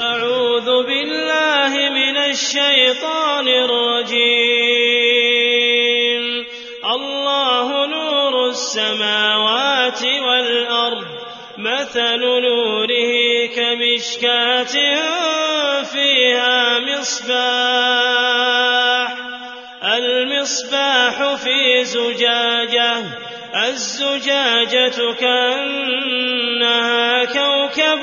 أعوذ بالله من الشيطان الرجيم. الله نور السماوات والأرض مثل نوره كمشكاة فيها مصباح. المصباح في زجاجة الزجاجة كأنها كوكب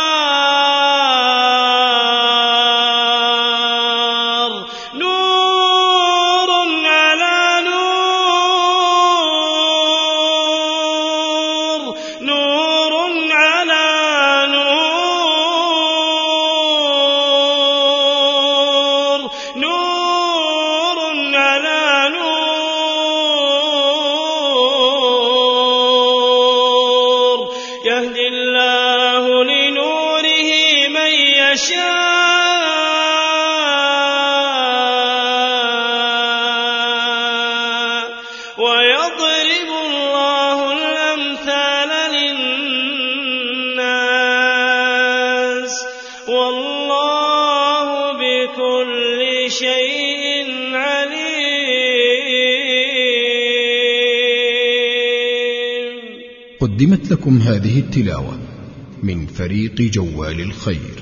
يشاء ويضرب الله الأمثال للناس والله بكل شيء عليم. قدمت لكم هذه التلاوة من فريق جوال الخير.